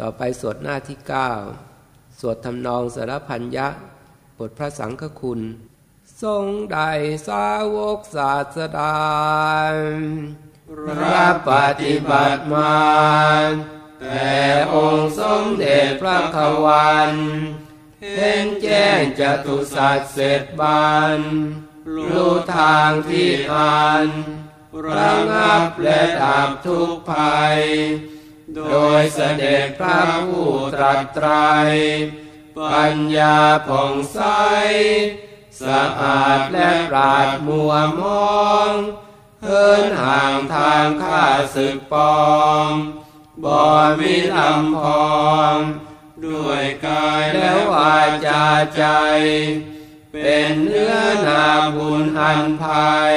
ต่อไปสวดหน้าที่เก้าสวดทำนองสารพันยะ บทพระสังฆคุณ ทรงได้สาวกศาสดารับปฏิบัติมาแต่องค์สมเด็จพระควันเห็นแจ้งจตุสัจเสร็จบานรู้ทางที่อ่านระงับและดับทุกภัย โดยเสด็จพระผู้ตรัสไตร ปัญญาผ่องใส สะอาดและปราดมัวมองเฮินห่างทางข้าศึกปองบ่มีลำพองด้วยกายและวาจาใจ เป็นเนื้อนาบุญอันภัย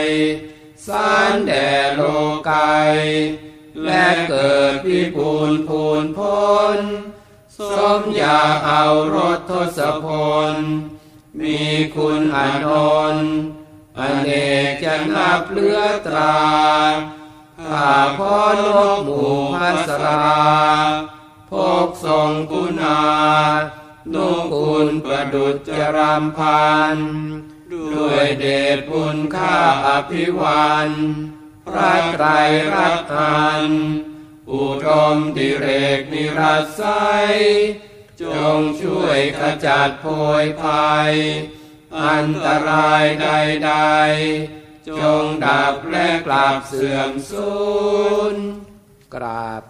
สารแด่โลกาย และเกิดพิบูลพูนพ้นสมอยาเอารถทศพล มีคุณอันนอเนกจะนับเลือตราข้าพ่อนกหมู่พัสราพกทรงกุณานุคุณประดุจจรามพัน ด้วยเดชบุญข้าอภิวัน พระไตรรัตนอุดมดิเรกนิรัสไซจงช่วยขจัดโพยภัย อันตรายใดๆ จงดับและกลับเสื่อมสูญกราบ